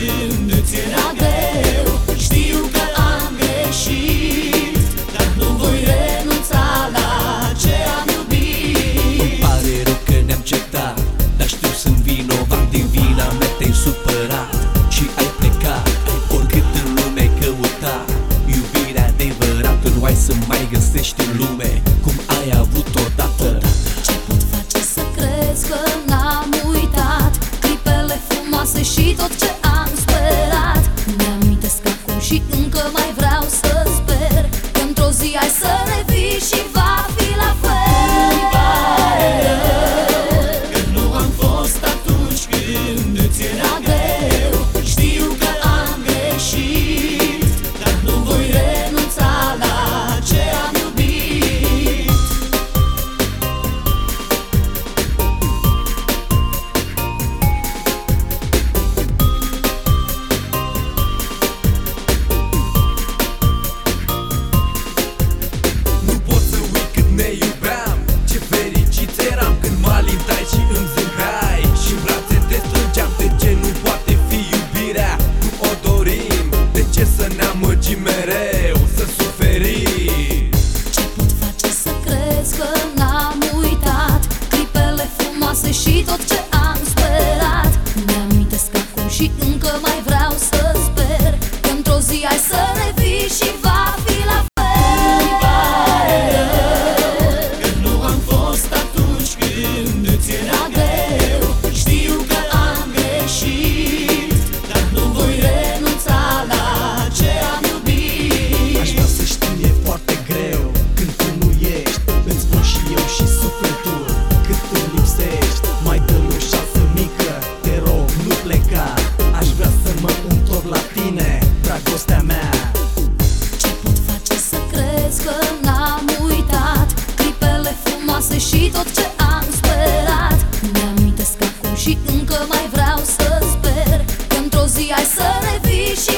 gând îți era Știu că am greșit Dar nu voi renunța la ce am iubit. Îmi pare rău am certat Dar știu sunt vinovat din vina mea Te-ai și ai plecat. Oricât lume căuta Iubirea adevărată Nu ai să mai găsești în lume Cum ai avut odată Ce pot face să crezi că Ai să revii și I've și tot ce am sperat. Mi-amintesc acum și încă mai vreau să sper Că într-o zi ai să revii și